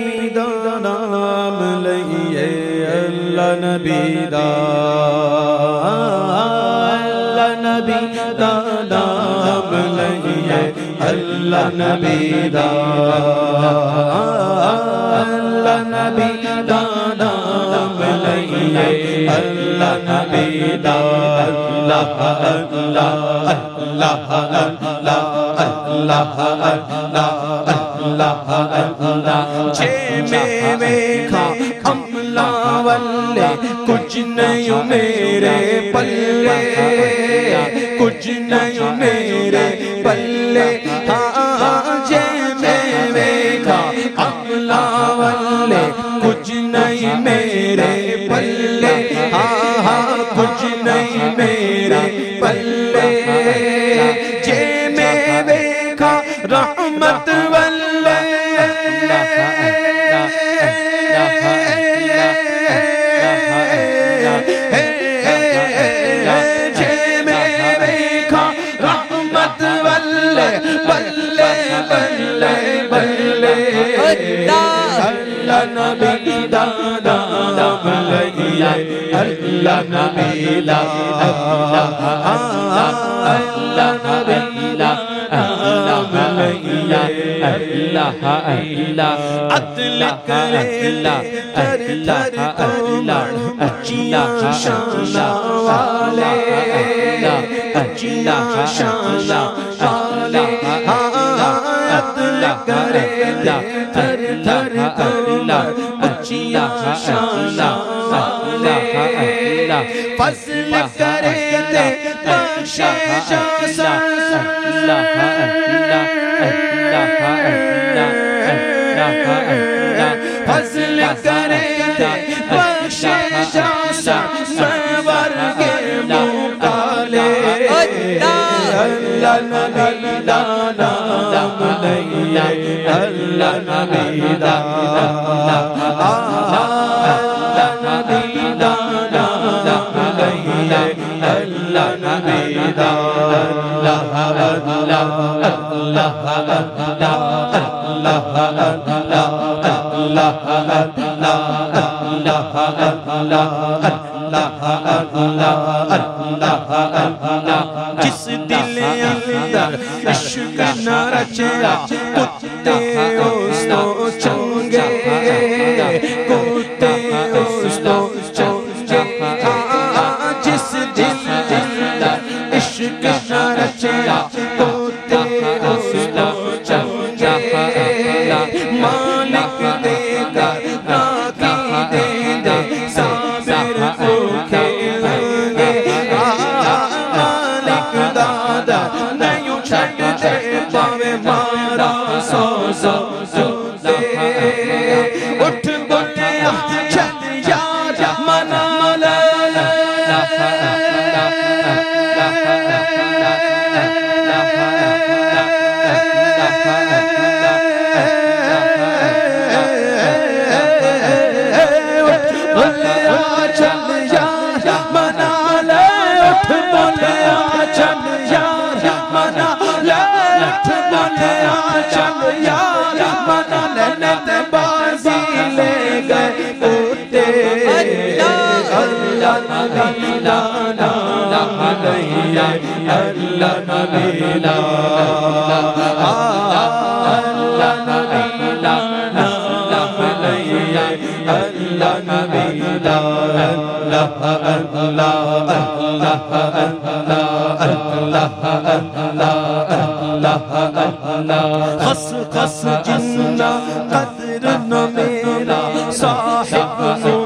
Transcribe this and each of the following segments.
نبی دا نام لئیے اللہ نبی دا اللہ نبی دا نام لئیے اللہ نبی دا اللہ نبی دا نام لئیے اللہ نبی دا اللہ اللہ اللہ اللہ اللہ اللہ اللہ اللہ چھے میں والے کچھ نہیں میرے پلے، کچھ نہیں میرے پلے۔ ہاں چھے میں ویکھا کملا والے کچھ نہیں میرے پلے۔ ہاں ہاں کچھ نہیں میرے پلے۔ جے میں رحمت والے بلے بلے بلے. اللہ نبی دا نام لئیے اللہ نبی دا اللہ نبی دا لئیے اللہ اللہ عدل کرے تر تر کومڑ اچیاں شانہ والے. جیا شانہ آلہ آیت کرے دے تھر تھر کرنا جیا شانہ آلہ فضل کرے دے بخشے شاسر فضل کرے دے بخشے شاسر اللہ جس دل اندر عشق نہ رچے کتے ہو اللہ نبی اللہ نبی اللہ اللہ اللہ اللہ اللہ اللہ اللہ خس خس جنہ قدر نہ میرا صاحب نو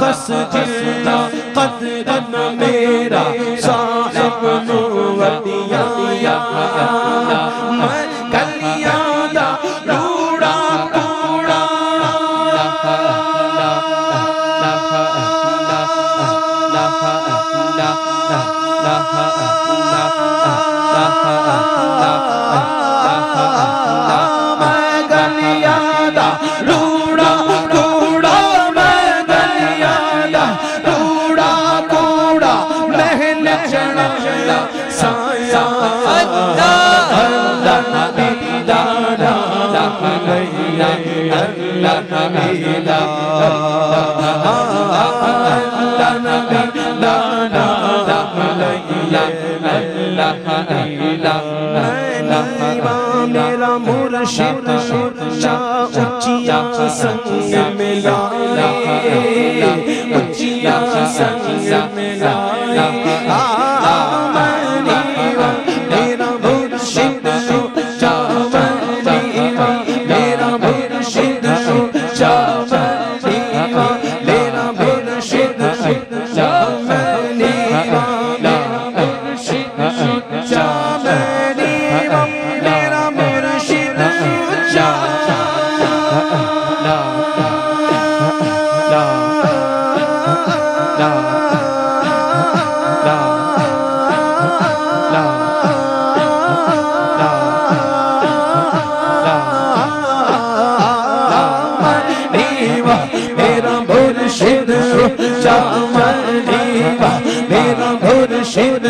خس خس میرا، صاحب نو وڈیاں میں کلیاں دا روڑا کوڑا۔ میں گلیاں دا روڑا میرا مرشد چا اچیا سنگ ملا اچیا سنگ ملا چامنیوا میرا مرشد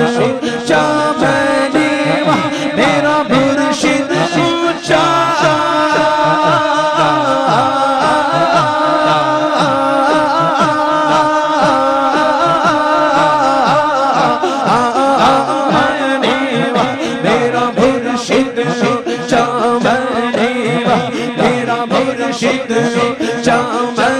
چامنیوا میرا مرشد چامنیوا میرا مرشد چامنیوا میرا مرشد چامنیوا